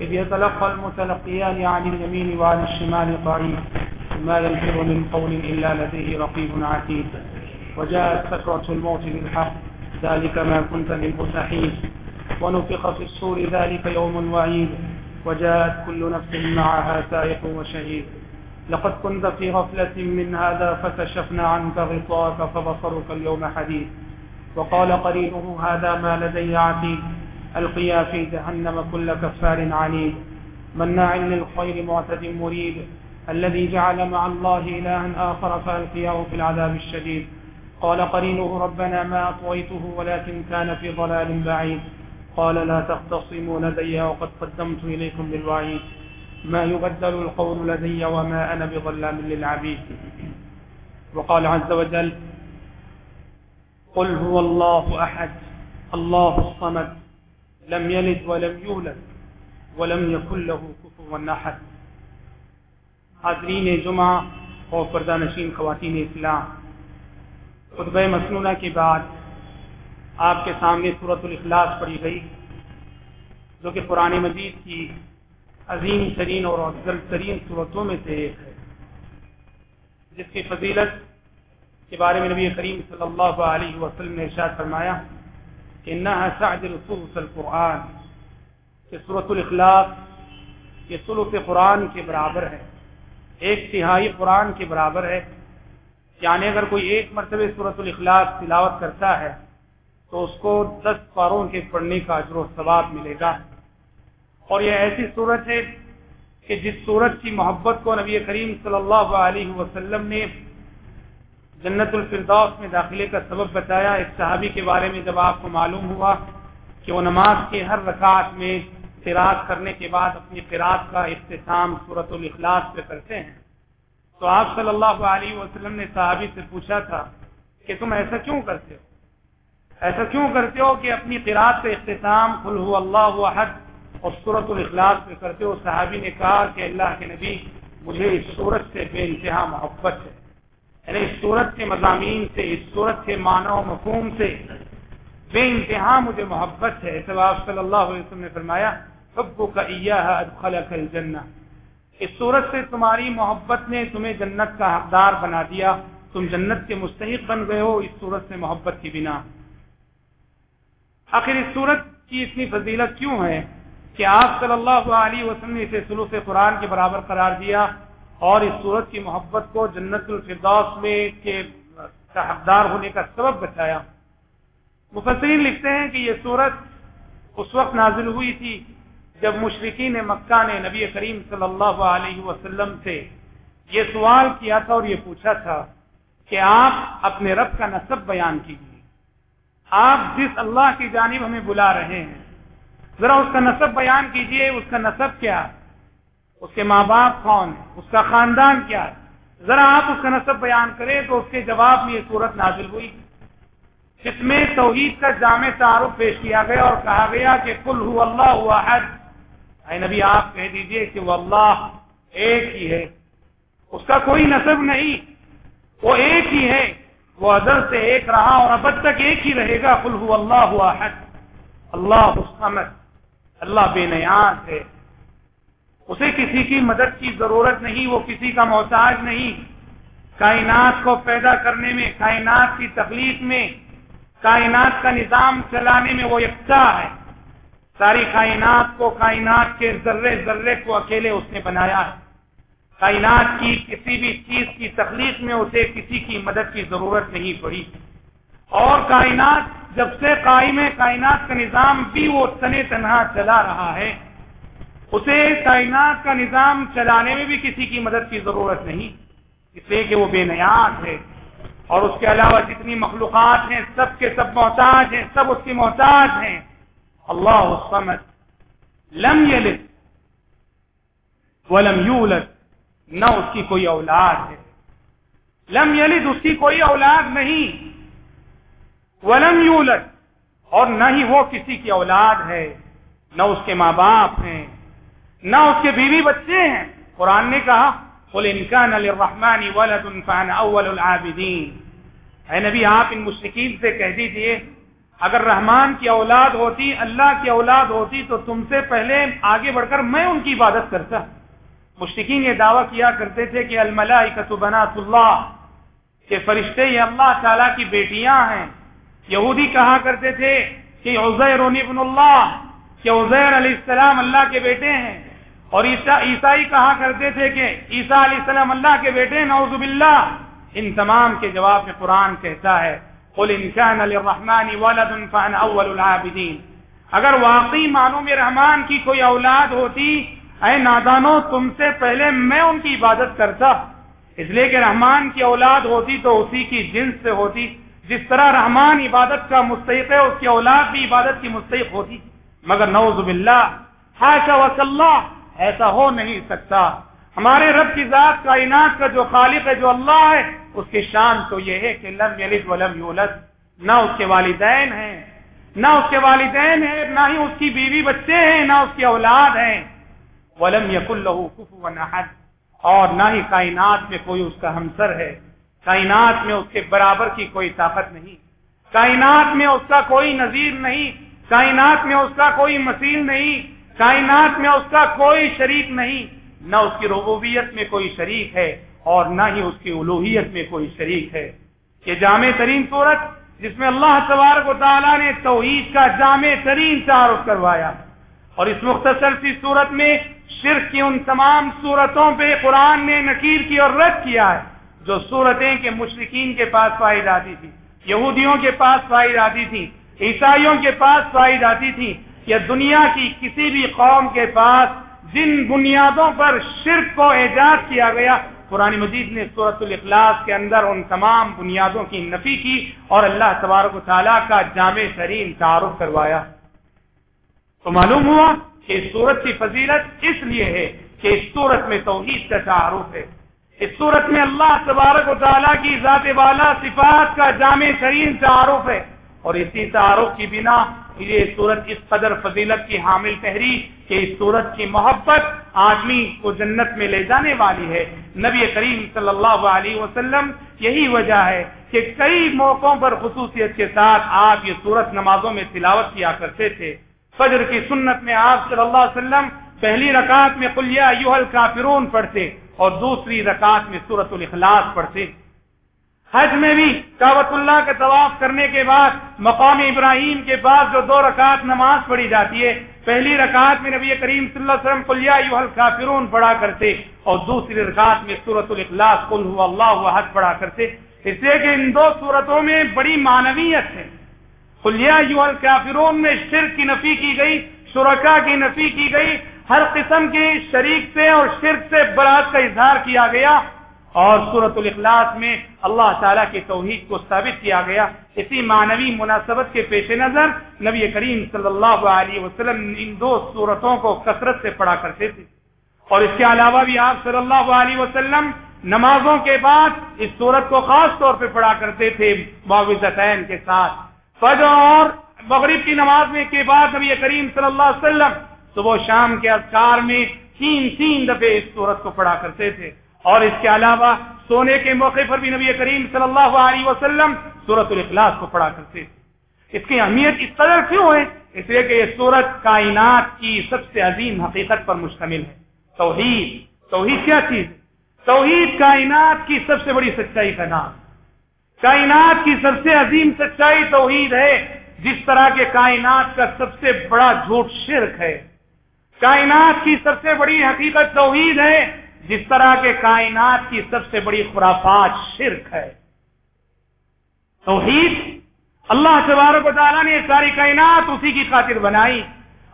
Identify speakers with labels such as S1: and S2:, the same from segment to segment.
S1: إذ يتلقى المتلقيان عن اليمين وعن الشمال قعيد ما يلفظ من قول إلا لديه رقيب عتيد. وجاءت سكرة الموت بالحق، ذلك ما كنت منه تحيد ونفخ في الصور ذلك يوم وعيد. وجاءت كل نفس معها سائق وشهيد. لقد كنت في غفلة من هذا فكشفنا عنك غطاك فبصرك اليوم حديد. وقال قرينه، هذا ما لدي عتيد. القيا في جهنم كل كفار عنيد. مناع للخير معتد مريد. الذي جعل مع الله إلها آخر فألقياه في العذاب الشديد. قال قرينه ربنا ما أطويته ولكن كان في ضلال بعيد. قال لا تختصموا لدي وقد قدمت إليكم بالوعيد. ما يبدل القول لدي وما أنا بظلام للعبيد. وقال عز وجل قل هو الله أحد، الله الصمد لم يلد ولم يولد ولم يكن له كفوا أحد. حاضرین جمعہ اور پردہ نشین خواتین اسلام. خطبہ مسنونہ کے بعد آپ کے سامنے صورت الاخلاص پڑھی گئی، جو کہ قرآن مجید کی عظیم ترین اور افضل ترین صورتوں میں سے ایک ہے، جس کی فضیلت کے بارے میں نبی کریم صلی اللہ علیہ وسلم نے ارشاد فرمایا کہ نہ سعد القرآن، کہ صورت الاخلاق یہ سلوط قرآن کے برابر ہے، ایک تہائی قرآن کے برابر ہے۔ یعنی اگر کوئی ایک مرتبہ صورت الاخلاق تلاوت کرتا ہے، تو اس کو دس پاروں کے پڑھنے کا اجر و ثواب ملے گا۔ اور یہ ایسی صورت ہے کہ جس صورت کی محبت کو نبی کریم صلی اللہ علیہ وسلم نے جنت الفردوس میں داخلے کا سبب بتایا۔ ایک صحابی کے بارے میں جب آپ کو معلوم ہوا کہ وہ نماز کے ہر رکعت میں قرآت کرنے کے بعد اپنی قرآت کا اختتام صورت الاخلاص پہ کرتے ہیں، تو آپ صلی اللہ علیہ وسلم نے صحابی سے پوچھا تھا کہ تم ایسا کیوں کرتے ہو؟ ایسا کیوں کرتے ہو کہ اپنی قرآت کا اختتام ہو اللہ حد اور صورت الاخلاص پہ کرتے ہو؟ صحابی نے کہا کہ اللہ کے نبی مجھے اس صورت سے بے انتہا محبت ہے۔ یعنی اس صورت کے مضامین سے، اس صورت کے معنی و مفہوم سے بے انتہا مجھے محبت ہے۔ ایسے آپ صلی اللہ علیہ وسلم نے فرمایا سب کا خلق الجنہ اس صورت سے تمہاری محبت نے تمہیں جنت کا حقدار بنا دیا۔ تم جنت کے مستحق بن گئے ہو اس صورت سے محبت کی بنا۔ آخر اس صورت کی اتنی فضیلت کیوں ہے کہ آپ صلی اللہ علیہ وسلم نے اسے سلوک قرآن کے برابر قرار دیا اور اس صورت کی محبت کو جنت الفردوس میں کے حقدار ہونے کا سبب بتایا مفسرین لکھتے ہیں کہ یہ صورت اس وقت نازل ہوئی تھی جب مشرقین مکہ نے نبی کریم صلی اللہ علیہ وسلم سے یہ سوال کیا تھا اور یہ پوچھا تھا کہ آپ اپنے رب کا نصب بیان کیجیے آپ جس اللہ کی جانب ہمیں بلا رہے ہیں، ذرا اس کا نصب بیان کیجیے اس کا نصب کیا؟ اس کے ماں باپ کون ہے اس کا خاندان کیا ہے؟ ذرا آپ اس کا نصب بیان کریں تو اس کے جواب میں یہ صورت نازل ہوئی۔ جس میں توحید کا جامع تعارف پیش کیا گیا اور کہا گیا کہ کل ہو اللہ ہوا اے نبی، آپ کہہ دیجیے کہ وہ اللہ ایک ہی ہے۔ اس کا کوئی نصب نہیں۔ وہ ایک ہی ہے۔ وہ ازل سے ایک رہا اور اب تک ایک ہی رہے گا۔ کل ہو اللہ احد اللہ الصمد اللہ بے نیاز ہے۔ اسے کسی کی مدد کی ضرورت نہیں، وہ کسی کا محتاج نہیں۔ کائنات کو پیدا کرنے میں، کائنات کی تخلیق میں، کائنات کا نظام چلانے میں وہ یکساں ہے۔ ساری کائنات کو کائنات کے ذرے ذرے کو اکیلے اس نے بنایا ہے۔ کائنات کی کسی بھی چیز کی تخلیق میں اسے کسی کی مدد کی ضرورت نہیں پڑی۔ اور کائنات جب سے قائم کائنات کا نظام بھی وہ تنے تنہا چلا رہا ہے۔ اسے کائنات کا نظام چلانے میں بھی کسی کی مدد کی ضرورت نہیں۔ اس لیے کہ وہ بے نیاز ہے۔ اور اس کے علاوہ جتنی مخلوقات ہیں، سب کے سب محتاج ہیں، سب اس کی محتاج ہیں۔ اللہ لم یلد ولم یولد، نہ اس کی کوئی اولاد ہے۔ لم یلد اس کی کوئی اولاد نہیں۔ ولم یولد اور نہ ہی وہ کسی کی اولاد ہے، نہ اس کے ماں باپ ہیں۔ نہ اس کے بیوی بچے ہیں۔ قرآن نے کہا انکان الرحمن ولد فان اول العابدین اے نبی، آپ ان مشرقین سے کہہ دیجیے، اگر رحمان کی اولاد ہوتی، اللہ کی اولاد ہوتی، تو تم سے پہلے آگے بڑھ کر میں ان کی عبادت کرتا۔ مشرقین یہ دعویٰ کیا کرتے تھے کہ الملائکۃ بنات اللہ، کہ فرشتے یہ اللہ تعالیٰ کی بیٹیاں ہیں۔ یہودی کہا کرتے تھے کہ عزیر ابن اللہ، کہ عزیر علیہ السلام اللہ کے بیٹے ہیں۔ اور عیسائی کہا کرتے تھے کہ عیسیٰ علیہ السلام اللہ کے بیٹے، نعوذ باللہ۔ ان تمام کے جواب میں قرآن کہتا ہے، قل ان كان للرحمن ولد فانا اول العابدین اگر واقعی معنوں میں رحمان کی کوئی اولاد ہوتی، اے نادانو، تم سے پہلے میں ان کی عبادت کرتا۔ اس لیے کہ رحمان کی اولاد ہوتی تو اسی کی جنس سے ہوتی۔ جس طرح رحمان عبادت کا مستحق ہے، اس کی اولاد بھی عبادت کی مستحق ہوتی۔ مگر نوز باللہ، حاشا وصلہ ایسا ہو نہیں سکتا۔ ہمارے رب کی ذات کائنات کا جو خالق ہے، جو اللہ ہے، اس کی شان تو یہ ہے کہ لم یلد ولم یولد۔ نہ اس کے والدین ہیں، نہ اس کے والدین ہیں، نہ ہی اس کی بیوی بچے ہیں، نہ اس کی اولاد ہیں۔ ولم یق اللہ اور نہ ہی کائنات میں کوئی اس کا ہمسر ہے۔ کائنات میں اس کے برابر کی کوئی طاقت نہیں۔ کائنات میں اس کا کوئی نظیر نہیں۔ کائنات میں اس کا کوئی مسیل نہیں۔ کائنات میں اس کا کوئی شریک نہیں، نہ اس کی ربوبیت میں کوئی شریک ہے اور نہ ہی اس کی الوحیت میں کوئی شریک ہے۔ یہ جامع ترین صورت جس میں اللہ تبارک و تعالیٰ نے توحید کا جامع ترین تعارف کروایا۔ اور اس مختصر سی صورت میں شرک کی ان تمام صورتوں پہ قرآن نے نکیر کی اور رد کیا ہے، جو صورتیں کے مشرقین کے پاس پائی جاتی تھی، یہودیوں کے پاس پائی جاتی تھی، عیسائیوں کے پاس پائی جاتی تھی یا دنیا کی کسی بھی قوم کے پاس جن بنیادوں پر شرک کو ایجاد کیا گیا، قرآن مجید نے صورت الاخلاص کے اندر ان تمام بنیادوں کی نفی کی اور اللہ تبارک و تعالیٰ کا جامع ترین تعارف کروایا۔ تو معلوم ہوا کہ اس صورت کی فضیلت اس لیے ہے کہ اس صورت میں توحید کا تعارف ہے۔ اس صورت میں اللہ تبارک و تعالیٰ کی ذات والا صفات کا جامع ترین تعارف ہے اور اسی تعارف کی بنا یہ صورت اس قدر فضیلت کی حامل تحریر کہ اس صورت کی محبت آدمی کو جنت میں لے جانے والی ہے۔ نبی کریم صلی اللہ علیہ وسلم یہی وجہ ہے کہ کئی موقعوں پر خصوصیت کے ساتھ آپ یہ صورت نمازوں میں تلاوت کیا کرتے تھے۔ فجر کی سنت میں آپ صلی اللہ علیہ وسلم پہلی رکعت میں کلیا یوہل کافرون پڑھتے اور دوسری رکعت میں سورت الاخلاص پڑھتے۔ حج میں بھی کابت اللہ کا طواف کرنے کے بعد مقام ابراہیم کے بعد جو دو رکعت نماز پڑھی جاتی ہے، پہلی رکعت میں نبی کریم صلی اللہ علیہ وسلم کلیا یوہل کافرون پڑھا کرتے اور دوسری رکعت میں سورت الاخلاص کل اللہ حج پڑھا کرتے۔ اس لیے کہ ان دو صورتوں میں بڑی معنویت ہے۔ کافرون میں شرک کی نفی کی گئی شرکا کی نفی کی گئی، ہر قسم کی شریک سے اور شرک سے برات کا اظہار کیا گیا۔ اور صورت الاخلاص میں اللہ تعالیٰ کی توحید کو ثابت کیا گیا۔ اسی معنوی مناسبت کے پیش نظر نبی کریم صلی اللہ علیہ وسلم ان دو صورتوں کو کثرت سے پڑھا کرتے تھے۔ اور اس کے علاوہ بھی آپ صلی اللہ علیہ وسلم نمازوں کے بعد اس صورت کو خاص طور پہ پڑھا کرتے تھے معاوضتین کے ساتھ۔ فجر اور مغرب کی نماز میں کے بعد نبی کریم صلی اللہ علیہ وسلم صبح شام کے اذکار میں تین تین دفعے اس صورت کو پڑھا کرتے تھے۔ اور اس کے علاوہ سونے کے موقع پر بھی نبی کریم صلی اللہ علیہ وسلم سورت الاخلاص کو پڑھا کرتے اس کی اہمیت اس قدر کیوں ہے؟ اس لیے کہ یہ سورت کائنات کی سب سے عظیم حقیقت پر مشتمل ہے۔ توحید توحید کیا چیز؟ توحید کائنات کی سب سے بڑی سچائی کا نام۔ کائنات کی سب سے عظیم سچائی توحید ہے، جس طرح کے کائنات کا سب سے بڑا جھوٹ شرک ہے۔ کائنات کی سب سے بڑی حقیقت توحید ہے جس طرح کے کائنات کی سب سے بڑی خرافات شرک ہے۔ توحید، اللہ تبارک و تعالیٰ نے ساری کائنات اسی کی خاطر بنائی۔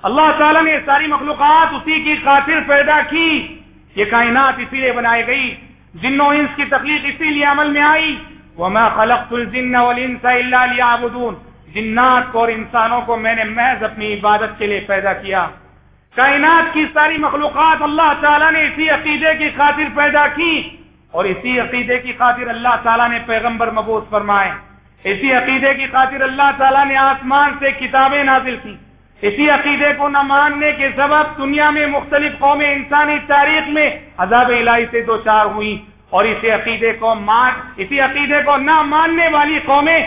S1: اللہ تعالیٰ نے ساری مخلوقات اسی کی خاطر پیدا کی۔ یہ کائنات اسی لیے بنائی گئی۔ جنوں انس کی تخلیق اسی لیے عمل میں آئی۔ وما خلقت الجن والانس الا ليعبدون۔ جنات کو اور انسانوں کو میں نے محض اپنی عبادت کے لیے پیدا کیا۔ کائنات کی ساری مخلوقات اللہ تعالیٰ نے اسی عقیدے کی خاطر پیدا کی اور اسی عقیدے کی خاطر اللہ تعالیٰ نے پیغمبر مبوس فرمائے۔ اسی عقیدے کی خاطر اللہ تعالیٰ نے آسمان سے کتابیں نازل کی اسی عقیدے کو نہ ماننے کے سبب دنیا میں مختلف قومیں انسانی تاریخ میں عذاب الہی سے دو چار ہوئی اور اسی عقیدے کو مان اسی عقیدے کو نہ ماننے والی قومیں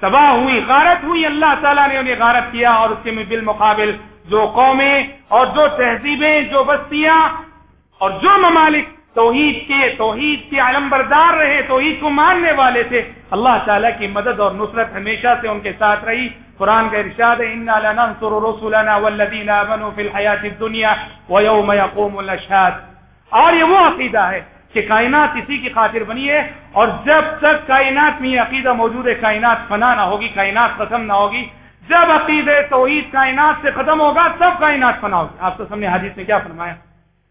S1: تباہ ہوئی، غارت ہوئی۔ اللہ تعالیٰ نے انہیں غارت کیا اور اس کے بالمقابل جو قومیں اور جو تہذیبیں، جو بستیاں اور جو ممالک توحید کے توحید کے علم بردار رہے، توحید کو ماننے والے تھے، اللہ تعالیٰ کی مدد اور نصرت ہمیشہ سے ان کے ساتھ رہی۔ قرآن کا ارشاد انا الاشهاد اور یہ وہ عقیدہ ہے کہ کائنات اسی کی خاطر بنی ہے اور جب تک کائنات میں یہ عقیدہ موجود ہے، کائنات فنا نہ ہوگی، کائنات ختم نہ ہوگی۔ جب عقید توحید کائنات سے ختم ہوگا تب کائنات فنا ہوگی۔ آپ کو سامنے حدیث نے کیا فرمایا؟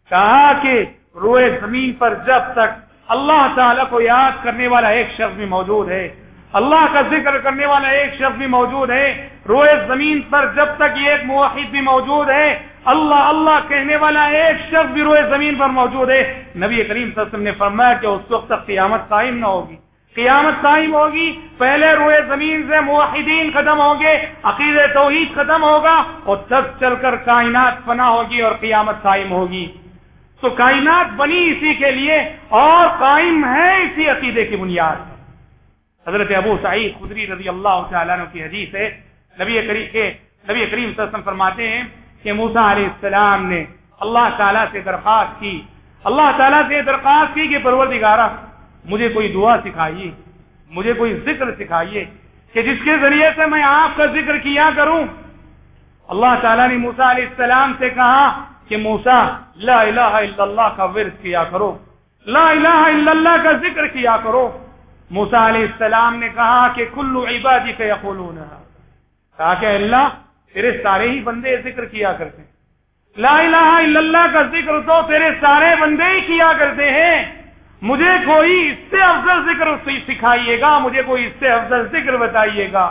S1: کہا کہ روئے زمین پر جب تک اللہ تعالیٰ کو یاد کرنے والا ایک شخص بھی موجود ہے، اللہ کا ذکر کرنے والا ایک شخص بھی موجود ہے، روئے زمین پر جب تک یہ ایک موحد بھی موجود ہے، اللہ اللہ کہنے والا ایک شخص بھی روئے زمین پر موجود ہے۔ نبی کریم صلی اللہ علیہ وسلم نے فرمایا کہ اس وقت تک قیامت قائم نہ ہوگی۔ قیامت قائم ہوگی، پہلے روئے زمین سے موحدین ختم ہوں گے عقید توحید ختم ہوگا اور تب چل کر کائنات فنا ہوگی اور قیامت قائم ہوگی۔ تو کائنات بنی اسی کے لیے اور قائم ہے اسی عقیدے کی بنیاد۔ حضرت ابو سعید خدری رضی اللہ تعالیٰ عنہ کی حدیث ہے۔ نبی کریم کے نبی کریم صلی اللہ علیہ وسلم فرماتے ہیں کہ موسا علیہ السلام نے اللہ تعالیٰ سے درخواست کی۔ اللہ تعالیٰ سے درخواست کی کہ پروردگارہ مجھے کوئی دعا سکھائیے، مجھے کوئی ذکر سکھائیے کہ جس کے ذریعے سے میں آپ کا ذکر کیا کروں۔ اللہ تعالیٰ نے موسا علیہ السلام سے کہا کہ موسا لا الہ الا اللہ کا ورد کیا کرو۔ لا الہ الا اللہ کا ذکر کیا کرو۔ موسا علیہ السلام نے کہا کہ کلو عبادی کے یقولون۔ کہا کہ اللہ، تیرے سارے ہی بندے ذکر کیا کرتے ہیں۔ لا الہ الا اللہ کا ذکر تو تیرے سارے بندے ہی کیا کرتے ہیں۔ مجھے کوئی اس سے افضل ذکر سکھائیے گا، مجھے کوئی اس سے افضل ذکر بتائیے گا۔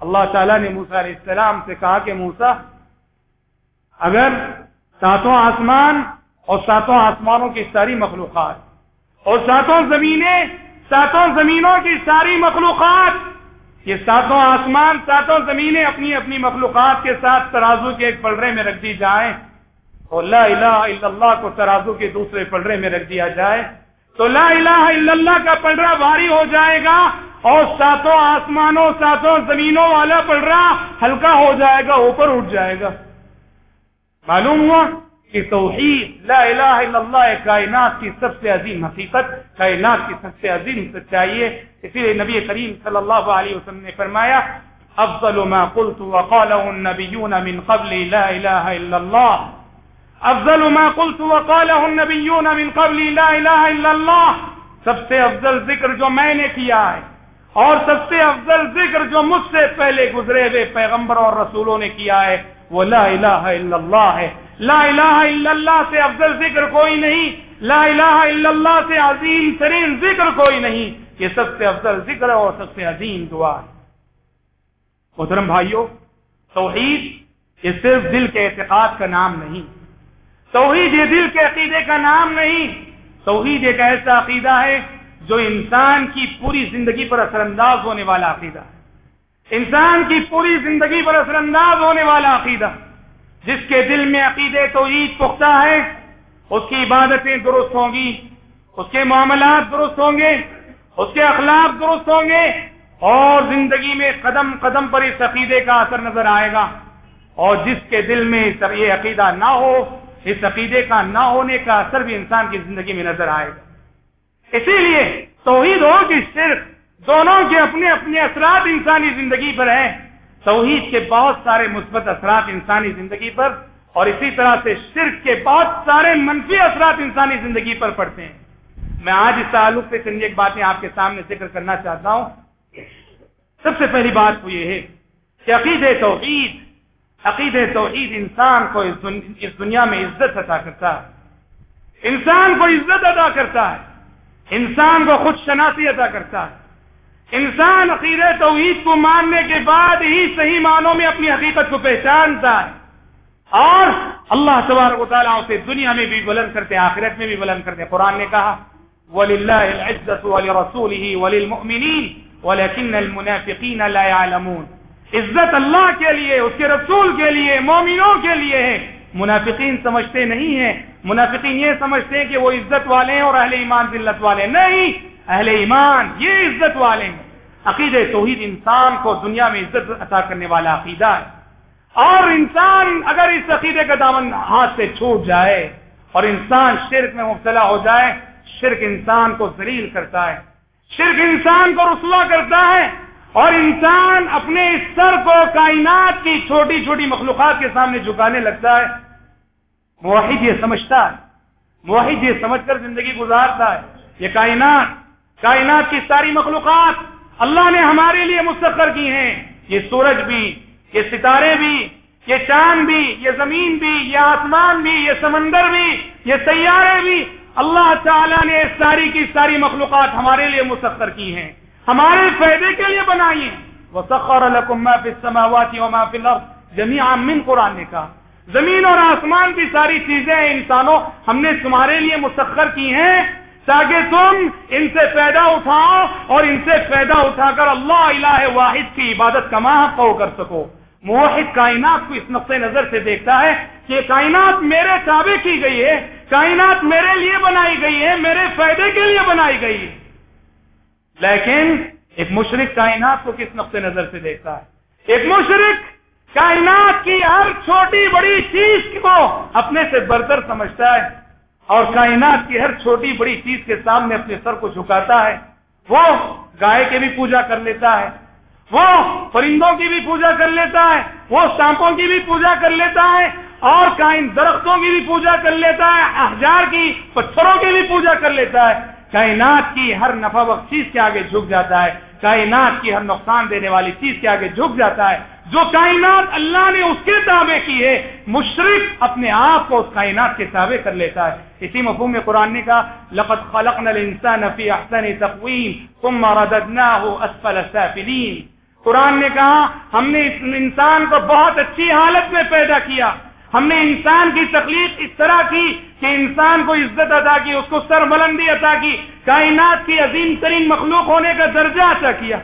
S1: اللہ تعالیٰ نے موسا علیہ السلام سے کہا کہ موسا اگر ساتوں آسمان اور ساتوں آسمانوں کی ساری مخلوقات، اور ساتوں زمینیں، ساتوں زمینوں کی ساری مخلوقات، یہ ساتوں آسمان، ساتوں زمینیں اپنی اپنی مخلوقات کے ساتھ ترازو کے ایک پلڑے میں رکھ دی جائیں، اور لا الہ الا اللہ کو ترازو کے دوسرے پلڑے میں رکھ دیا جائے تو لا الہ الا اللہ کا پلڑا بھاری ہو جائے گا اور ساتوں آسمانوں، ساتوں زمینوں والا پلڑا ہلکا ہو جائے گا، اوپر اٹھ جائے گا۔ معلوم ہوا کہ توحید، لا الہ الا اللہ کائنات کی سب سے عظیم حقیقت، کائنات کی سب سے عظیم سچائی ہے۔ اسی لیے نبی کریم صلی اللہ علیہ وسلم نے فرمایا، افضل ما قلت وقاله النبيون من قبل، لا اله الا الله افضل ما قلت وقاله النبيون من قبل لا اله الا الله. سب سے افضل ذکر جو میں نے کیا ہے اور سب سے افضل ذکر جو مجھ سے پہلے گزرے ہوئے پیغمبر اور رسولوں نے کیا ہے، وہ لا الہ الا اللہ ہے۔ لا الہ الا اللہ سے افضل ذکر کوئی نہیں، لا الہ الا اللہ سے عظیم ترین ذکر کوئی نہیں یہ سب سے افضل ذکر ہے اور سب سے عظیم دعا ہے۔ محترم بھائیوں توحید یہ صرف دل کے اعتقاد کا نام نہیں۔ توحید دل کے عقیدے کا نام نہیں۔ توحید ایک ایسا عقیدہ ہے جو انسان کی پوری زندگی پر اثر انداز ہونے والا عقیدہ ہے۔ انسان کی پوری زندگی پر اثر انداز ہونے والا عقیدہ۔ جس کے دل میں عقید توحید پختہ ہے، اس کی عبادتیں درست ہوں گی، اس کے معاملات درست ہوں گے، اس کے اخلاق درست ہوں گے، اور زندگی میں قدم قدم پر اس عقیدے کا اثر نظر آئے گا۔ اور جس کے دل میں یہ عقیدہ نہ ہو اس عقیدے کا نہ ہونے کا اثر بھی انسان کی زندگی میں نظر آئے گا۔ اسی لیے توحید ہو کہ صرف دونوں کے اپنے اپنے اثرات انسانی زندگی پر ہیں۔ توحید کے بہت سارے مثبت اثرات انسانی زندگی پر اور اسی طرح سے شرک کے بہت سارے منفی اثرات انسانی زندگی پر پڑتے ہیں۔ میں آج اس تعلق سے چند ایک باتیں آپ کے سامنے ذکر کرنا چاہتا ہوں۔ سب سے پہلی بات تو یہ ہے کہ عقید توحید عقید توحید انسان کو اس دنیا میں عزت عطا کرتا ہے۔ انسان کو عزت ادا کرتا ہے۔ انسان کو خود شناسی ادا کرتا ہے۔ انسان عقید توحید کو ماننے کے بعد ہی صحیح معنوں میں اپنی حقیقت کو پہچانتا ہے۔ اور اللہ تبارک و تعالیٰ اسے دنیا میں بھی بلند کرتے، آخرت میں بھی بلند کرتے۔ قرآن نے کہا وللہ العزت ولرسوله وللمؤمنین ولكن المنافقین لا يعلمون۔ عزت اللہ کے لیے، اس کے رسول کے لیے، مومنوں کے لیے ہے منافقین سمجھتے نہیں ہیں۔ منافقین یہ سمجھتے ہیں کہ وہ عزت والے ہیں اور اہل ایمان ذلت والے نہیں۔ اہل ایمان یہ عزت والے ہیں۔ عقید توحید انسان کو دنیا میں عزت عطا کرنے والا عقیدہ ہے۔ اور انسان اگر اس عقیدے کا دامن ہاتھ سے چھوٹ جائے اور انسان شرک میں مبتلا ہو جائے، شرک انسان کو ذلیل کرتا ہے۔ شرک انسان کو رسوا کرتا ہے۔ اور انسان اپنے اس سر کو کائنات کی چھوٹی چھوٹی مخلوقات کے سامنے جھکانے لگتا ہے۔ موحد یہ سمجھتا ہے۔ موحد یہ سمجھ کر زندگی گزارتا ہے۔ یہ کائنات کائنات کی ساری مخلوقات اللہ نے ہمارے لیے مستقر کی ہیں۔ یہ سورج بھی، یہ ستارے بھی، یہ چاند بھی، یہ زمین بھی، یہ آسمان بھی، یہ سمندر بھی، یہ سیارے بھی اللہ تعالیٰ نے ساری کی ساری مخلوقات ہمارے لیے مسخر کی ہیں۔ ہمارے فائدے کے لیے بنائی ہیں وہ سخر السماوات وما في الارض جميعا من قرآن نے کہا۔ زمین اور آسمان کی ساری چیزیں انسانوں، ہم نے تمہارے لیے مسخر کی ہیں۔ تاکہ تم ان سے پیدا اٹھاؤ اور ان سے پیدا اٹھا کر اللہ الہ واحد کی عبادت کا ماہ کر سکو۔ موحد کائنات کو اس نقطۂ نظر سے دیکھتا ہے کہ کائنات میرے تابع کی گئی ہے، کائنات میرے لیے بنائی گئی ہے، میرے فائدے کے لیے بنائی گئی ہے۔ لیکن ایک مشرق کائنات کو کس نقطۂ نظر سے دیکھتا ہے؟ ایک مشرق کائنات کی ہر چھوٹی بڑی چیز کو اپنے سے برتر سمجھتا ہے اور کائنات کی ہر چھوٹی بڑی چیز کے سامنے اپنے سر کو جھکاتا ہے۔ وہ گائے کے بھی پوجا کر لیتا ہے۔ وہ پرندوں کی بھی پوجا کر لیتا ہے۔ وہ سانپوں کی بھی پوجا کر لیتا ہے اور کائن درختوں کی بھی پوجا کر لیتا ہے۔ احجار کی پتھروں کی بھی پوجا کر لیتا ہے۔ کائنات کی ہر نفع بخش چیز کے آگے جھک جاتا ہے، کائنات کی ہر نقصان دینے والی چیز کے آگے جھک جاتا ہے۔ جو کائنات اللہ نے اس کے تابع کی ہے مشرق اپنے آپ کو اس کائنات کے تابع کر لیتا ہے۔ اسی مفہوم میں قرآن نے کہا، لقد خلقنا الانسان فی احسن تقویم ثم رددناه اسفل السافلین قرآن نے کہا، ہم نے اس انسان کو بہت اچھی حالت میں پیدا کیا۔ ہم نے انسان کی تکلیف اس طرح کی کہ انسان کو عزت ادا کی، اس کو سر بلندی عطا کی، کائنات کی عظیم ترین مخلوق ہونے کا درجہ عطا کیا۔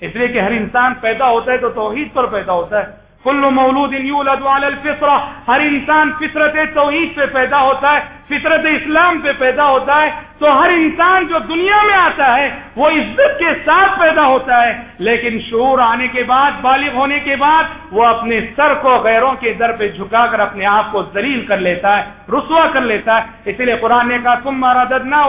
S1: اس لیے کہ ہر انسان پیدا ہوتا ہے تو توحید پر پیدا ہوتا ہے۔ کل مولود یولد علی الفطرہ، ہر انسان فطرت توحید پہ پیدا ہوتا ہے۔ فطرت اسلام پہ پیدا ہوتا ہے تو ہر انسان جو دنیا میں آتا ہے وہ عزت کے ساتھ پیدا ہوتا ہے لیکن شعور آنے کے بعد، بالغ ہونے کے بعد وہ اپنے سر کو غیروں کے در پہ جھکا کر اپنے آپ کو ذلیل کر لیتا ہے، رسوا کر لیتا ہے۔ اسی لیے قرآن نے کہا تم مارا ددنا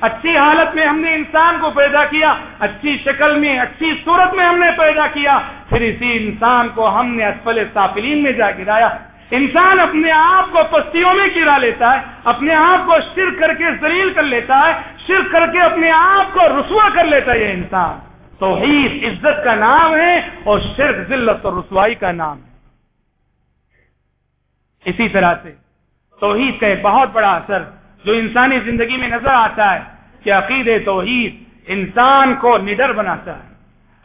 S1: اچھی حالت میں ہم نے انسان کو پیدا کیا، اچھی شکل میں، اچھی صورت میں ہم نے پیدا کیا۔ پھر اسی انسان کو ہم نے اسفل سافلین میں جا گرایا انسان اپنے آپ کو پستیوں میں گرا لیتا ہے، اپنے آپ کو شر کر کے زلیل کر لیتا ہے شر کر کے اپنے آپ کو رسوا کر لیتا ہے یہ انسان۔ توحید عزت کا نام ہے اور شرک، ذلت اور رسوائی کا نام ہے۔ اسی طرح سے توحید کا ایک بہت بڑا اثر جو انسانی زندگی میں نظر آتا ہے کہ عقید توحید انسان کو نڈر بناتا ہے۔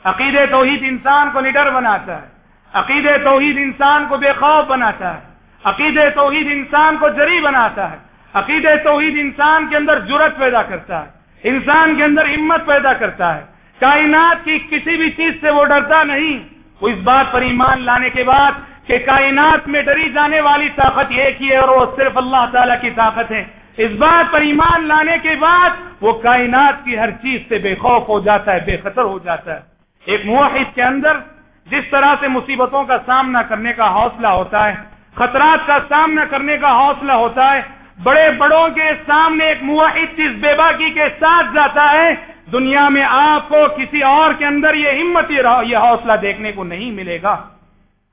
S1: عقید توحید انسان کو نڈر بناتا ہے۔ عقید توحید انسان کو بے خوف بناتا ہے. عقید توحید انسان کو جری بناتا ہے. عقید توحید انسان کے اندر جرت پیدا کرتا ہے. انسان کے اندر ہمت پیدا کرتا ہے. کائنات کی کسی بھی چیز سے وہ ڈرتا نہیں. وہ اس بات پر ایمان لانے کے بعد کہ کائنات میں ڈری جانے والی طاقت ایک ہی ہے اور وہ صرف اللہ تعالیٰ کی طاقت ہے. اس بات پر ایمان لانے کے بعد وہ کائنات کی ہر چیز سے بے خوف ہو جاتا ہے، بے خطر ہو جاتا ہے. ایک موحد کے اندر جس طرح سے مصیبتوں کا سامنا کرنے کا حوصلہ ہوتا ہے، خطرات کا سامنا کرنے کا حوصلہ ہوتا ہے، بڑے بڑوں کے سامنے ایک موحد چیز بے باکی کے ساتھ جاتا ہے، دنیا میں آپ کو کسی اور کے اندر یہ ہمت یہ حوصلہ دیکھنے کو نہیں ملے گا۔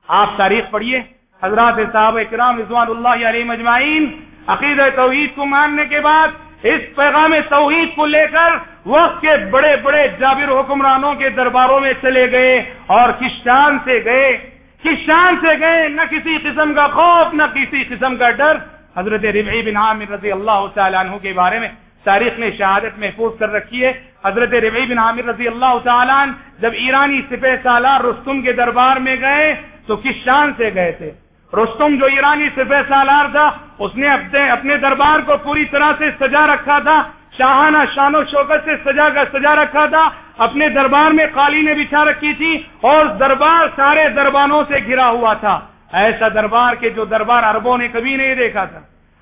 S1: آپ تاریخ پڑھیے۔ حضرات صاحب کرام رضوان اللہ علیہ مجمعین عقید توحید کو ماننے کے بعد اس پیغام توحید کو لے کر وقت کے بڑے بڑے جابر حکمرانوں کے درباروں میں چلے گئے اور کس شان سے گئے۔ کس شان سے گئے، نہ کسی قسم کا خوف، نہ کسی قسم کا ڈر۔ حضرت ربعی بن عامر رضی اللہ تعالیٰ عنہ کے بارے میں تاریخ نے شہادت محفوظ کر رکھی ہے۔ حضرت ربعی بن عامر رضی اللہ تعالیٰ جب ایرانی سپہ سالار رستم کے دربار میں گئے تو کس شان سے گئے تھے۔ رستم جو ایرانی سپہ سالار تھا، اس نے اپنے اپنے دربار کو پوری طرح سے سجا رکھا تھا۔ شاہانہ شان و شوکت سے سجا کر سجا رکھا تھا۔ اپنے دربار میں قالینیں بچھا رکھی تھی اور دربار سارے دربانوں سے گھرا ہوا تھا۔ ایسا دربار کے جو دربار عربوں نے کبھی نہیں دیکھا تھا۔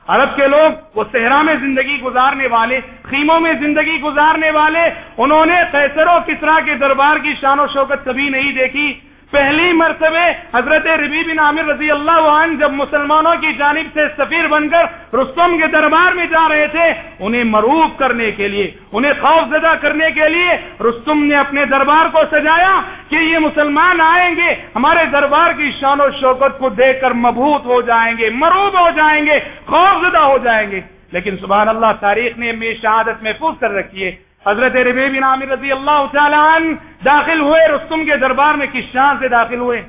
S1: عرب کے لوگ وہ صحرا میں زندگی گزارنے والے، خیموں میں زندگی گزارنے والے، انہوں نے کیسر و کسرا کے دربار کی شان و شوکت کبھی نہیں دیکھی۔ پہلی مرتبہ حضرت ربی بن عامر رضی اللہ عنہ جب مسلمانوں کی جانب سے سفیر بن کر رستم کے دربار میں جا رہے تھے، انہیں مروب کرنے کے لیے، انہیں خوف زدہ کرنے کے لیے رستم نے اپنے دربار کو سجایا کہ یہ مسلمان آئیں گے، ہمارے دربار کی شان و شوکت کو دیکھ کر مبوط ہو جائیں گے، مروب ہو جائیں گے، خوف زدہ ہو جائیں گے۔ لیکن سبحان اللہ، تاریخ نے میں شہادت محفوظ کر رکھی ہے۔ حضرت ربی بن عامر رضی اللہ تعالیٰ عنہ داخل ہوئے، رستم کے دربار میں کس شان سے داخل ہوئے۔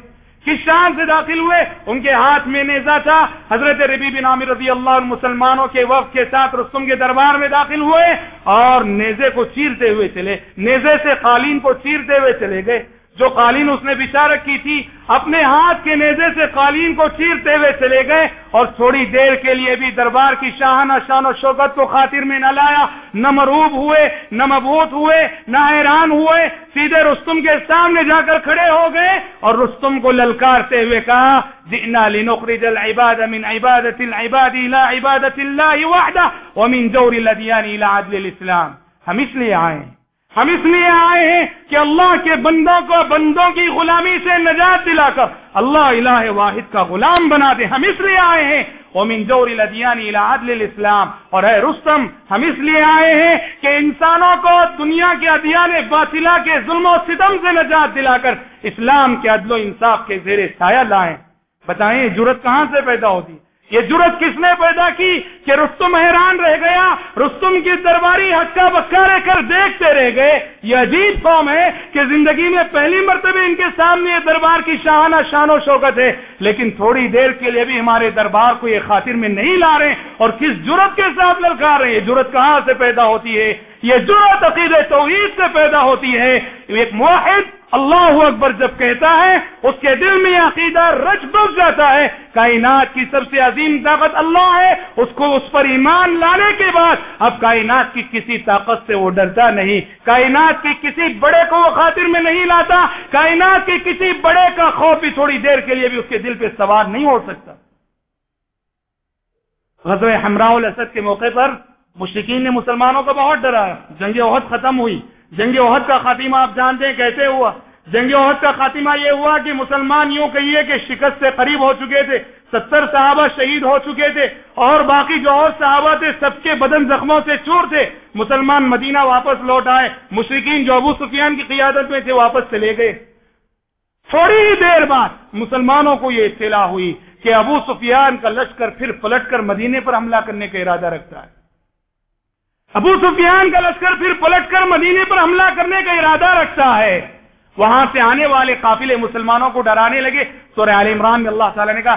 S1: کس شان سے داخل ہوئے، ان کے ہاتھ میں نیزا تھا۔ حضرت ربی بن عامر رضی اللہ مسلمانوں کے وقت کے ساتھ رستم کے دربار میں داخل ہوئے اور نیزے کو چیرتے ہوئے چلے، نیزے سے قالین کو چیرتے ہوئے چلے گئے۔ جو قالین اس نے بچا رکھی تھی، اپنے ہاتھ کے نیزے سے قالین کو چیرتے ہوئے چلے گئے اور تھوڑی دیر کے لیے بھی دربار کی شاہانہ شان و شوکت کو خاطر میں نہ لایا، نہ مروب ہوئے، نہ مبوط ہوئے، نہ حیران ہوئے، سیدھے رستم کے سامنے جا کر کھڑے ہو گئے اور رستم کو للکارتے ہوئے کہا، جئنا لنخرج العباد من عبادت العباد الى عبادت اللہ وحدہ ومن جور الادیان الى عدل الاسلام۔ ہم اس لیے آئے ہیں۔ ہم اس لیے آئے ہیں کہ اللہ کے بندوں کو بندوں کی غلامی سے نجات دلا کر اللہ الہ واحد کا غلام بنا دے۔ ہم اس لیے آئے ہیں۔ اومن جور الدیانی عدل الاسلام اور اے رستم، ہم اس لیے آئے ہیں کہ انسانوں کو دنیا کے ادیان باطلا کے ظلم و ستم سے نجات دلا کر اسلام کے عدل و انصاف کے زیر سایہ لائیں۔ بتائیں جرت کہاں سے پیدا ہوتی؟ ہے یہ جرت کس نے پیدا کی کہ رستم حیران رہ گیا؟ رستم کی درباری ہکا بکا رہ کر دیکھتے رہ گئے۔ یہ عجیب قوم ہے کہ زندگی میں پہلی مرتبہ ان کے سامنے یہ دربار کی شاہانہ شان و شوکت ہے۔ لیکن تھوڑی دیر کے لیے بھی ہمارے دربار کو یہ خاطر میں نہیں لا رہے اور کس جرت کے ساتھ للکار رہے یہ جرت کہاں سے پیدا ہوتی ہے؟ یہ جرت عقید توحید سے پیدا ہوتی ہے۔ ایک موحد اللہ اکبر جب کہتا ہے، اس کے دل میں عقیدہ رچ بس جاتا ہے۔ کائنات کی سب سے عظیم طاقت اللہ ہے۔ اس کو اس پر ایمان لانے کے بعد اب کائنات کی کسی طاقت سے وہ ڈرتا نہیں۔ کائنات کی کسی بڑے کو وہ خاطر میں نہیں لاتا۔ کائنات کے کسی بڑے کا خوف بھی تھوڑی دیر کے لیے بھی اس کے دل پہ سوار نہیں ہو سکتا۔ غزوہ ہمراہ الاسد کے موقع پر مشرقین نے مسلمانوں کو بہت ڈرایا۔ جنگ عہد ختم ہوئی۔ جنگ عہد کا خاتمہ آپ جانتے ہیں کیسے ہوا؟ جنگ عہد کا خاتمہ یہ ہوا کہ مسلمان یوں کہیے کہ شکست سے قریب ہو چکے تھے، ستر صحابہ شہید ہو چکے تھے اور باقی جو اور صحابہ تھے، سب کے بدن زخموں سے چور تھے۔ مسلمان مدینہ واپس لوٹ آئے۔ مشرقین جو ابو سفیان کی قیادت میں تھے، واپس چلے گئے۔ تھوڑی ہی دیر بعد مسلمانوں کو یہ اطلاع ہوئی کہ ابو سفیان کا لشکر پھر پلٹ کر مدینے پر حملہ کرنے کا ارادہ رکھتا ہے۔ ابو سفیان کا لشکر پھر پلٹ کر مدینے پر حملہ کرنے کا ارادہ رکھتا ہے۔ وہاں سے آنے والے قافلے مسلمانوں کو ڈرانے لگے۔ سورہ عال عمران میں اللہ تعالیٰ نے کہا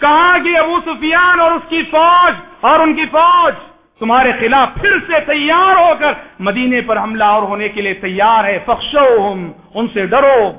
S1: کہا کہ ابو سفیان اور اس کی فوج اور ان کی فوج، تمہارے خلاف پھر سے تیار ہو کر مدینے پر حملہ اور ہونے کے لیے تیار ہے۔ فخشوہم ان سے ڈرو۔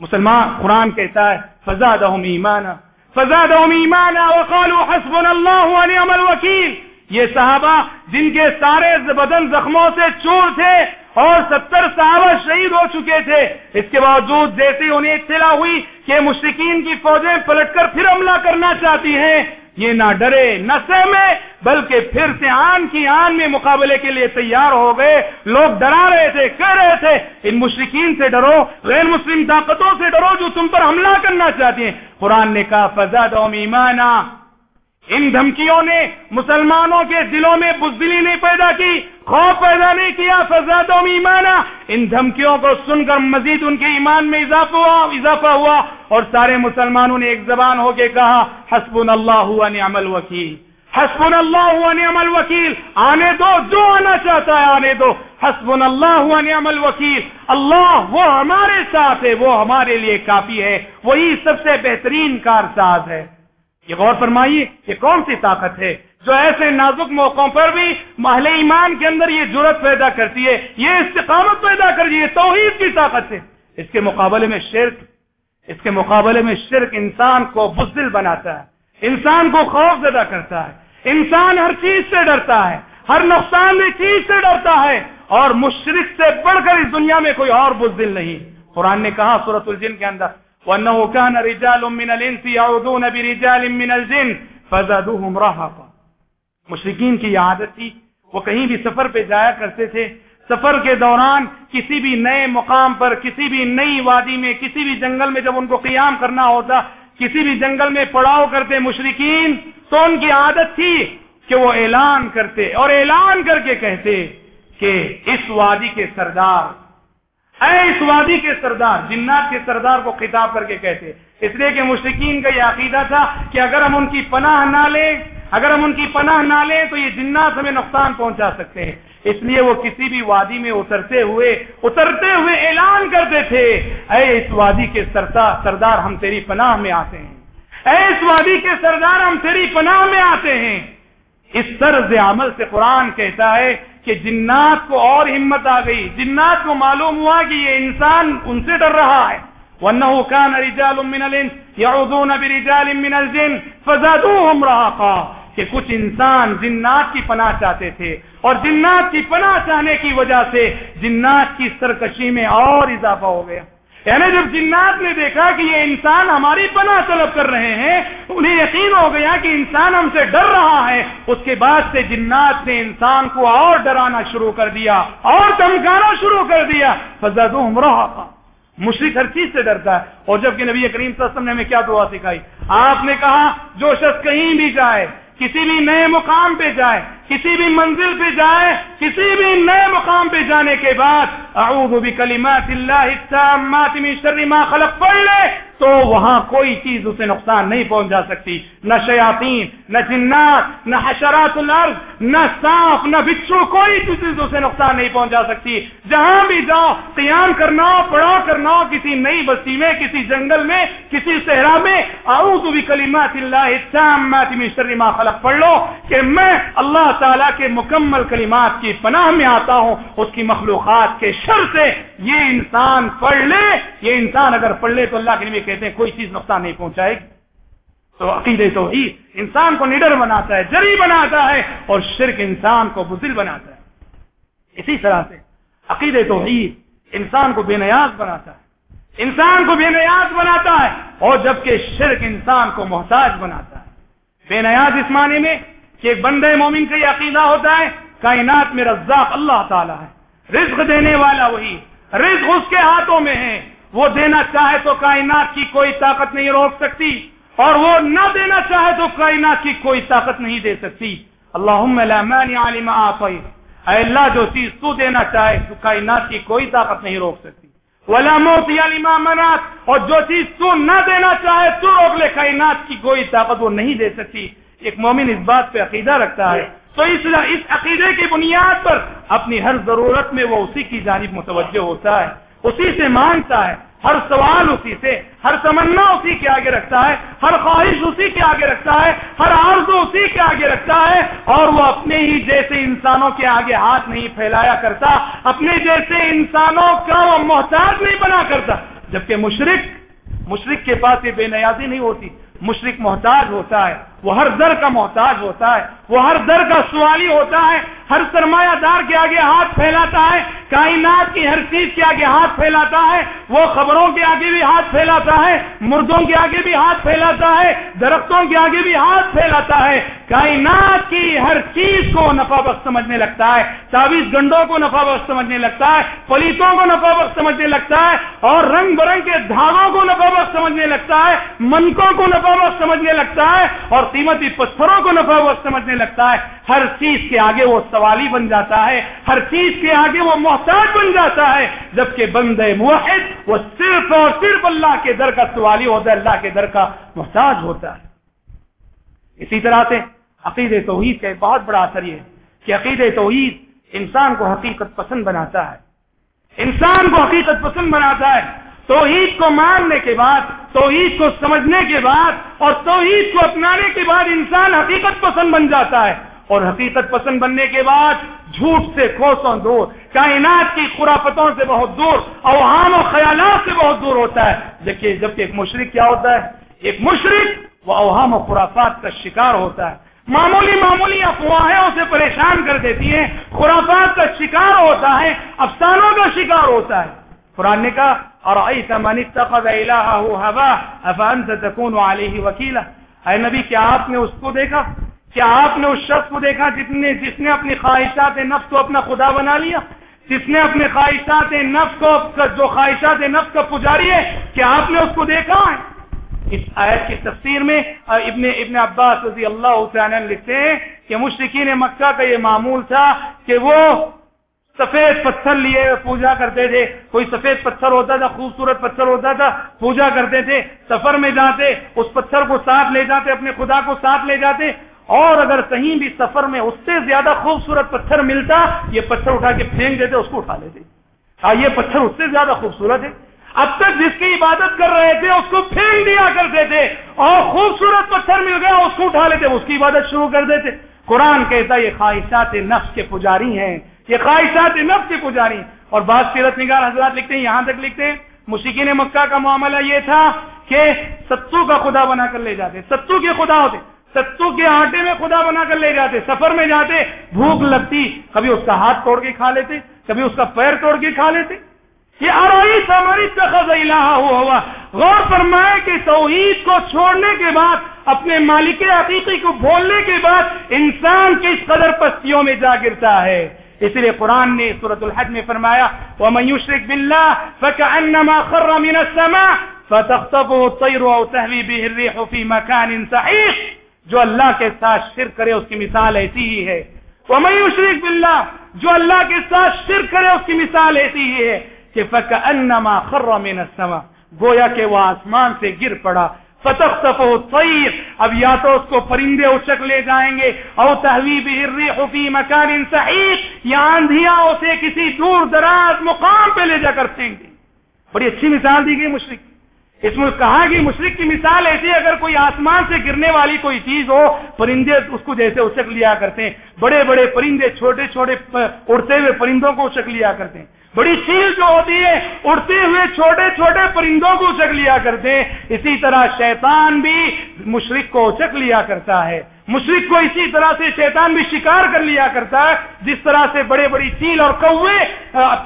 S1: مسلمان قرآن کہتا ہے، فزادہم ایمانا. فزادهم ایمانا وقالوا حسبنا اللہ ونعم الوکیل. یہ صحابہ جن کے سارے بدن زخموں سے چور تھے اور ستر صحابہ شہید ہو چکے تھے. اس کے باوجود جیسے انہیں اطلاع ہوئی کہ مشرقین کی فوجیں پلٹ کر پھر حملہ کرنا چاہتی ہیں. یہ نہ ڈرے، نہ سہمے، بلکہ پھر سے آن کی آن میں مقابلے کے لیے تیار ہو گئے۔ لوگ ڈرا رہے تھے، کہہ رہے تھے، ان مشرقین سے ڈرو، غیر مسلم طاقتوں سے ڈرو جو تم پر حملہ کرنا چاہتی ہیں۔ قرآن نے کہا فضاد ایمانہ ان دھمکیوں نے مسلمانوں کے دلوں میں بزدلی نہیں پیدا کی، خوف پیدا نہیں کیا فضاد ایمانا ان دھمکیوں کو سن کر مزید ان کے ایمان میں اضافہ ہوا اضافہ ہوا اور سارے مسلمانوں نے ایک زبان ہو کے کہا حسب اللہ نعم الوکیل۔ حسب اللہ نعم الوکیل۔ آنے دو، جو آنا چاہتا ہے آنے دو۔ حسب اللہ نعم الوکیل۔ اللہ وہ ہمارے ساتھ ہے، وہ ہمارے لیے کافی ہے۔ وہی سب سے بہترین کارساز ہے۔ یہ غور فرمائیے یہ کون سی طاقت ہے جو ایسے نازک موقعوں پر بھی محل ایمان کے اندر یہ ضرورت پیدا کرتی ہے، یہ استقامت پیدا کرتی ہے توحید کی طاقت ہے۔ اس کے مقابلے میں شرک، اس کے مقابلے میں شرک انسان کو بزدل بناتا ہے، انسان کو خوف زدہ کرتا ہے، انسان ہر چیز سے ڈرتا ہے، ہر نقصان دہ چیز سے ڈرتا ہے اور مشرق سے بڑھ کر اس دنیا میں کوئی اور بزدل نہیں۔ قرآن نے کہا سورت الجن کے اندر وانه كان رجال من الانس يعوذون برجال من الجن فزادوهم رهقا مشرقین کی عادت تھی، وہ کہیں بھی سفر پہ جایا کرتے تھے۔ سفر کے دوران کسی بھی نئے مقام پر، کسی بھی نئی وادی میں، کسی بھی جنگل میں جب ان کو قیام کرنا ہوتا، کسی بھی جنگل میں پڑاؤ کرتے مشرقین تو ان کی عادت تھی کہ وہ اعلان کرتے اور اعلان کر کے کہتے کہ اس وادی کے سردار اے اس وادی کے سردار، جنات کے سردار کو خطاب کر کے کہتے اس لیے کہ مشرقین کا یہ عقیدہ تھا کہ اگر ہم ان کی پناہ نہ لیں، اگر ہم ان کی پناہ نہ لیں تو یہ جنات ہمیں نقصان پہنچا سکتے ہیں۔ اس لیے وہ کسی بھی وادی میں اترتے ہوئے اترتے ہوئے اعلان کرتے تھے، اے اس وادی کے سردار ہم تیری پناہ میں آتے ہیں۔ اے اس وادی کے سردار ہم تیری پناہ میں آتے ہیں۔ اس طرز عمل سے قرآن کہتا ہے کہ جنات کو اور ہمت آ گئی۔ جنات کو معلوم ہوا کہ یہ انسان ان سے ڈر رہا ہے۔ وَأَنَّهُ كَانَ رجال من الانس يعوذون برجال من الجن فزادوهم رهقا کہ کچھ انسان جنات کی پناہ چاہتے تھے اور جنات کی پناہ چاہنے کی وجہ سے جنات کی سرکشی میں اور اضافہ ہو گیا۔ یعنی جب جنات نے دیکھا کہ یہ انسان ہماری پناہ طلب کر رہے ہیں، انہیں یقین ہو گیا کہ انسان ہم سے ڈر رہا ہے۔ اس کے بعد سے جنات نے انسان کو اور ڈرانا شروع کر دیا، اور دمکانا شروع کر دیا۔ فضا مشرق ہر چیز سے ڈرتا ہے۔ اور جبکہ نبی کریم صلی اللہ علیہ وسلم نے ہمیں کیا دعا سکھائی؟ آپ نے کہا، جو شخص کہیں بھی جائے، کسی بھی نئے مقام پہ جائے کسی بھی منزل پہ جائے کسی بھی نئے مقام پہ جانے کے بعد، اعوذ بکلمات اللہ التامات من شر ما خلق، پڑھ لے تو وہاں کوئی چیز اسے نقصان نہیں پہنچ جا سکتی۔ نہ شیاطین، نہ جنات، نہ حشرات الارض، نہ سانپ، نہ بچھو، کوئی چیز اسے نقصان نہیں پہنچا سکتی۔ جہاں بھی جاؤ، قیام کرنا ہو پڑا کرنا ہو کسی نئی بستی میں، کسی جنگل میں، کسی صحرا میں، اعوذ بکلمات اللہ التامات من شر ما خلق، پڑھ لو کہ میں اللہ تعالیٰ کے مکمل کلمات کی پناہ میں آتا ہوں اس کی مخلوقات کے شر سے یہ انسان پڑھ لے، یہ انسان اگر پڑھ لے تو اللہ کے لیے کہتے ہیں کوئی چیز نقصان نہیں پہنچائے گی۔ تو عقید تو ہی انسان کو نڈر بناتا ہے، جری بناتا ہے اور شرک انسان کو بزل بناتا ہے۔ اسی طرح سے عقید تو ہی انسان کو بے نیاز بناتا ہے۔ انسان کو بے نیاز بناتا ہے اور جبکہ شرک انسان کو محتاج بناتا ہے۔ بے نیاز اس معنی میں کہ ایک بندے مومن کا یہ عقیدہ ہوتا ہے، کائنات میں رزاق اللہ تعالیٰ ہے۔ رزق دینے والا وہی رزق اس کے ہاتھوں میں ہے۔ وہ دینا چاہے تو کائنات کی کوئی طاقت نہیں روک سکتی، اور وہ نہ دینا چاہے تو کائنات کی کوئی طاقت نہیں دے سکتی۔ اللہ اے اللہ، جو چیز تو دینا چاہے، تو کائنات کی کوئی طاقت نہیں روک سکتی۔ ولا موت علیما منات اور جو چیز تو نہ دینا چاہے، تو روک لے کائنات کی کوئی طاقت وہ نہیں دے سکتی۔ ایک مومن اس بات پہ عقیدہ رکھتا ہے۔ تو اس اس عقیدے کی بنیاد پر اپنی ہر ضرورت میں وہ اسی کی جانب متوجہ ہوتا ہے، اسی سے مانگتا ہے۔ ہر سوال اسی سے، ہر تمنا اسی کے آگے رکھتا ہے، ہر خواہش اسی کے آگے رکھتا ہے، ہر آرزو اسی کے آگے رکھتا ہے، اور وہ اپنے ہی جیسے انسانوں کے آگے ہاتھ نہیں پھیلایا کرتا، اپنے جیسے انسانوں کا وہ محتاج نہیں بنا کرتا، جبکہ مشرق مشرق کے پاس یہ بے نیازی نہیں ہوتی۔ مشرق محتاج ہوتا ہے، وہ ہر در کا محتاج ہوتا ہے، وہ ہر در کا سوالی ہوتا ہے، ہر سرمایہ دار کے آگے ہاتھ پھیلاتا ہے، کائنات کی ہر چیز کے آگے ہاتھ پھیلاتا ہے، وہ خبروں کے آگے بھی ہاتھ پھیلاتا ہے، مردوں کے آگے بھی ہاتھ پھیلاتا ہے، درختوں کے آگے بھی ہاتھ پھیلاتا ہے۔ کائنات کی ہر چیز کو نفع بخش سمجھنے لگتا ہے چالیس گنڈوں کو نفع بخش سمجھنے لگتا ہے، پلیتوں کو نفع بخش سمجھنے لگتا ہے، اور رنگ برنگ کے دھاگوں کو نفع بخش سمجھنے لگتا ہے، منکوں کو نفع بخش سمجھنے لگتا ہے اور قیمتی پتھروں کو نفع بخش سمجھنے لگتا ہے۔ ہر چیز کے آگے وہ سوالی بن جاتا ہے۔ ہر چیز کے آگے وہ محتاج بن جاتا ہے۔ جبکہ بند موحد، وہ صرف اور صرف اللہ کے در کا سوالی ہوتا ہے، اللہ کے در کا محتاج ہوتا ہے۔ اسی طرح سے عقید توحید کا ایک بہت بڑا اثر یہ ہے کہ عقید توحید انسان کو حقیقت پسند بناتا ہے۔ انسان کو حقیقت پسند بناتا ہے۔ توحید کو ماننے کے بعد، توحید کو سمجھنے کے بعد اور توحید کو اپنانے کے بعد انسان حقیقت پسند بن جاتا ہے۔ اور حقیقت پسند بننے کے بعد جھوٹ سے کوسوں دور، کائنات کی خرافتوں سے بہت دور اوہام و خیالات سے بہت دور ہوتا ہے۔ دیکھیے، جبکہ ایک مشرق کیا ہوتا ہے؟ ایک مشرق وہ اوہام و خرافات کا شکار ہوتا ہے۔ معمولی معمولی افواہوں سے پریشان کر دیتی ہیں۔ خرافات کا شکار ہوتا ہے، افسانوں کا شکار ہوتا ہے۔ قرآن نے کہا اور من افانت تكون وکیلا اے نبی، کیا آپ نے اس کو دیکھا؟ کیا آپ نے اس شخص کو دیکھا جس نے جس نے اپنی خواہشات نفس کو اپنا خدا بنا لیا؟ جس نے اپنے خواہشات نفس کو جو خواہشات نفس کا پجاری ہے، کیا آپ نے اس کو دیکھا؟ ہے اس آیت کی تفسیر میں ابن ابن عباس رضی اللہ عنہ لکھتے ہیں کہ مشرقین مکہ کا یہ معمول تھا کہ وہ سفید پتھر لیے پوجا کرتے تھے، کوئی سفید پتھر ہوتا تھا، خوبصورت پتھر ہوتا تھا، پوجا کرتے تھے، سفر میں جاتے، اس پتھر کو ساتھ لے جاتے، اپنے خدا کو ساتھ لے جاتے، اور اگر کہیں بھی سفر میں اس سے زیادہ خوبصورت پتھر ملتا، یہ پتھر اٹھا کے پھینک دیتے، اس کو اٹھا لیتے۔ ہاں یہ پتھر اس سے زیادہ خوبصورت ہے۔ اب تک جس کی عبادت کر رہے تھے، اس کو پھینک دیا کرتے تھے، اور خوبصورت پتھر مل گیا، اس کو اٹھا لیتے، اس کی عبادت شروع کر دیتے۔ قرآن کہتا یہ خواہشات نفس کے پجاری ہیں یہ خواہشات نفس کے پجاری اور بعض سیرت نگار حضرات لکھتے ہیں، یہاں تک لکھتے ہیں مشکین مکہ کا معاملہ یہ تھا کہ ستو کا خدا بنا کر لے جاتے، ستو کے خدا ہوتے، ستو کے آٹے میں خدا بنا کر لے جاتے، سفر میں جاتے، بھوک لگتی، کبھی اس کا ہاتھ توڑ کے کھا لیتے، کبھی اس کا پیر توڑ کے کھا لیتے۔ یہ ارائی ہماری تخذ الہ ہوا غور فرمائے کہ توحید کو چھوڑنے کے بعد، اپنے مالک عقیقی کو بولنے کے بعد انسان کس قدر پستیوں میں جا گرتا ہے۔ اس لیے قرآن نے سورت الحج میں فرمایا، وَمَن يُشْرِكْ بِاللَّهِ فَكَأَنَّمَا خَرَّ مِنَ السَّمَاءِ فَتَخْطَفُهُ الطَّيْرُ أَوْ تَهْوِي بِهِ الرِّيحُ فِي مَكَانٍ سَحِيقٍ جو اللہ کے ساتھ شرک کرے، اس کی مثال ایسی ہی ہے۔ وَمَن يُشْرِكْ بِاللَّهِ، جو اللہ کے ساتھ شرک کرے، اس کی مثال ایسی ہی ہے کہ فَكَأَنَّمَا خَرَّ مِنَ السَّمَاءِ۔ گویا کہ وہ آسمان سے گر پڑا الطير. اب یا تو اس کو پرندے اچک لے جائیں گے. او تحویب الريح في مكان سحيق یا اندھیا اسے کسی دور دراز مقام پہ لے جا کر پھینک دیں بڑی اچھی مثال دی گئی مشرق اس میں کہا کہ مشرق کی مثال ایسی اگر کوئی آسمان سے گرنے والی کوئی چیز ہو، پرندے اس کو جیسے اچک لیا کرتے ہیں. بڑے بڑے پرندے، چھوٹے چھوٹے اڑتے ہوئے پرندوں کو اچک لیا کرتے ہیں. بڑی چیل جو ہوتی ہے، اڑتے ہوئے چھوٹے چھوٹے پرندوں کو اچک لیا کرتے ہیں۔ اسی طرح شیطان بھی مشرق کو اچک لیا کرتا ہے۔ مشرق کو اسی طرح سے شیطان بھی شکار کر لیا کرتا ہے۔ جس طرح سے بڑے بڑی چیل اور کوے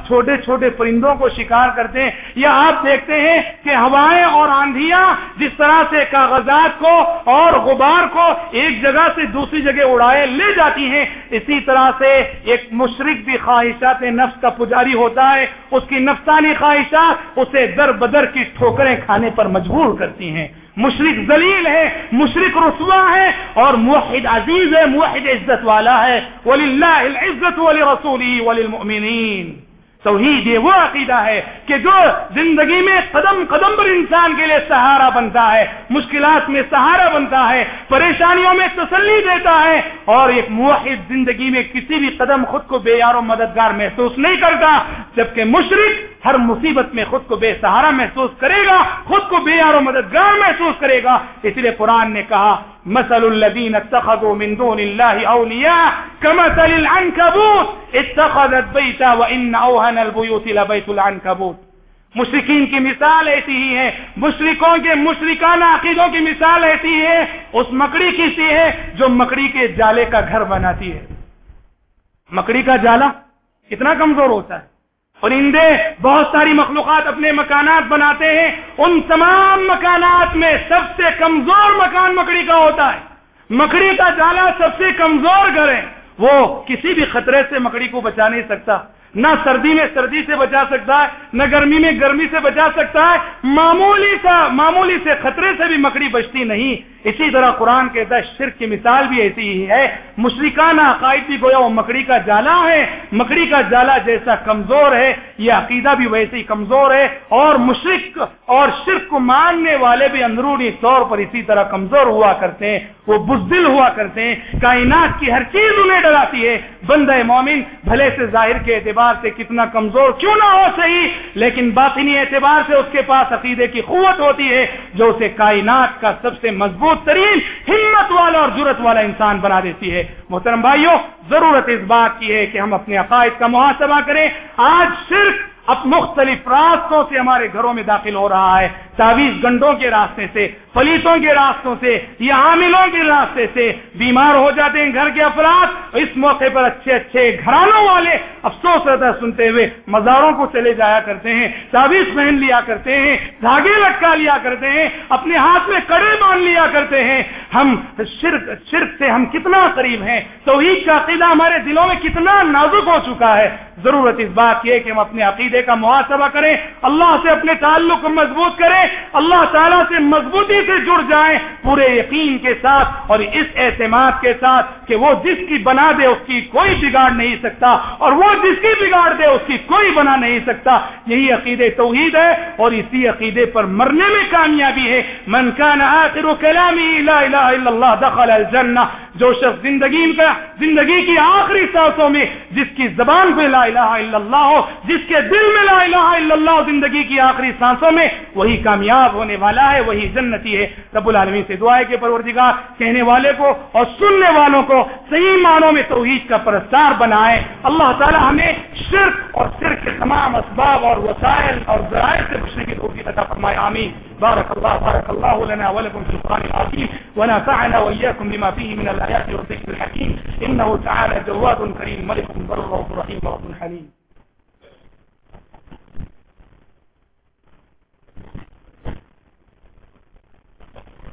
S1: چھوٹے چھوٹے پرندوں کو شکار کرتے ہیں۔ یا آپ دیکھتے ہیں کہ ہوائیں اور آندھیاں جس طرح سے کاغذات کو اور غبار کو ایک جگہ سے دوسری جگہ اڑائے لے جاتی ہیں، اسی طرح سے ایک مشرق بھی خواہشات نفس کا پجاری ہوتا ہے اس کی نفسانی خواہشات اسے در بدر کی ٹھوکریں کھانے پر مجبور کرتی ہیں۔ مشرق ذلیل ہے، مشرق رسوا ہے اور موحد عزیز ہے، موحد عزت والا ہے۔ ولی اللہ عزت ولی رسولی ولی المؤمنین توحید یہ وہ عقیدہ ہے کہ جو زندگی میں قدم قدم پر انسان کے لیے سہارا بنتا ہے، مشکلات میں سہارا بنتا ہے، پریشانیوں میں تسلی دیتا ہے اور ایک موحد زندگی میں کسی بھی قدم خود کو بے یار و مددگار محسوس نہیں کرتا، جبکہ مشرق ہر مصیبت میں خود کو بے سہارا محسوس کرے گا، خود کو بے یار و مددگار محسوس کرے گا۔ اس لیے قرآن نے کہا مثل الذين اتخذوا من دون الله أولياء كمثل العنكبوت. اتخذت بيتا وإن أوهن البيوت لبيت العنكبوت. مشرقین کی مثال ایسی ہی ہے مشرقوں کے مشرقانہ عقیدوں کی مثال ایسی ہے، اس مکڑی کی سی ہے جو مکڑی کے جالے کا گھر بناتی ہے۔ مکڑی کا جالا کتنا کمزور ہوتا ہے۔ پرندے بہت ساری مخلوقات اپنے مکانات بناتے ہیں، ان تمام مکانات میں سب سے کمزور مکان مکڑی کا ہوتا ہے۔ مکڑی کا جالا سب سے کمزور گھر ہے۔ وہ کسی بھی خطرے سے مکڑی کو بچا نہیں سکتا۔ نہ سردی میں سردی سے بچا سکتا ہے، نہ گرمی میں گرمی سے بچا سکتا ہے۔ معمولی سا، معمولی سے خطرے سے بھی مکڑی بچتی نہیں۔ اسی طرح قرآن کے دس شرک کی مثال بھی ایسی ہی ہے مشرقانہ عقائد بھی گویا وہ مکڑی کا جالا ہے، مکڑی کا جالا جیسا کمزور ہے، یہ عقیدہ بھی ویسے ہی کمزور ہے، اور مشرق اور شرک کو ماننے والے بھی اندرونی طور پر اسی طرح کمزور ہوا کرتے ہیں، وہ بزدل ہوا کرتے ہیں، کائنات کی ہر چیز انہیں ڈراتی ہے۔ بندہ مومن بھلے سے ظاہر کے اعتبار سے کتنا کمزور کیوں نہ ہو صحیح، لیکن باطنی اعتبار سے اس کے پاس عقیدے کی قوت ہوتی ہے جو اسے کائنات کا سب سے مضبوط ترین ہمت والا اور ضرورت والا انسان بنا دیتی ہے. محترم بھائیوں ضرورت اس بات کی ہے کہ ہم اپنے عقائد کا محاسبہ کریں۔ آج صرف اب مختلف راستوں سے ہمارے گھروں میں داخل ہو رہا ہے۔ تعویذ گنڈوں کے راستے سے پلیسوں کے راستوں سے، یا حاملوں کے راستے سے بیمار ہو جاتے ہیں گھر کے افراد۔ اس موقع پر اچھے اچھے گھرانوں والے افسوس رہتا سنتے ہوئے مزاروں کو چلے جایا کرتے ہیں، تعویذ پہن لیا کرتے ہیں، دھاگے لٹکا لیا کرتے ہیں، اپنے ہاتھ میں کڑے باندھ لیا کرتے ہیں۔ ہم شرک شرک سے ہم کتنا قریب ہیں؟ توحید کا عقیدہ ہمارے دلوں میں کتنا نازک ہو چکا ہے۔ ضرورت اس بات کی ہے کہ ہم اپنے عقیدے کا محاسبہ کریں، اللہ سے اپنے تعلق کو مضبوط کریں، اللہ تعالیٰ سے مضبوطی سے جڑ جائیں پورے یقین کے ساتھ اور اس اعتماد کے ساتھ کہ وہ جس کی بنا دے اس کی کوئی بگاڑ نہیں سکتا اور وہ جس کی بگاڑ دے اس کی کوئی بنا نہیں سکتا۔ یہی عقید توحید ہے اور اسی عقیدے پر مرنے میں کامیابی ہے۔ من کان آخر کلامی لا الہ الا اللہ دخل الجنہ۔ جو شخص زندگی کا زندگی کی آخری سانسوں میں جس کی زبان پہ لا الہ الا اللہ ہو جس کے دل میں لا الہ الا اللہ زندگی کی آخری سانسوں میں، وہی کامیاب ہونے والا ہے، وہی جنتی ہے۔ رب العالمین سے دعا ہے کہ پروردگار کہنے والے کو اور سننے والوں کو صحیح معنوں میں توحید کا پرستار بنائے۔ اللہ تعالی ہمیں شرک اور شرک کے تمام اسباب اور وسائل اور ذرائع سے بچنے کی توفیق عطا فرمائے، آمین۔ بارك الله بارك الله لنا ولكم في القرآن العظيم، ونفعنا وإياكم بما فيه من الآيات والذكر الحكيم. إنه تعالى جواد كريم، ملك بر رحيم رب حليم.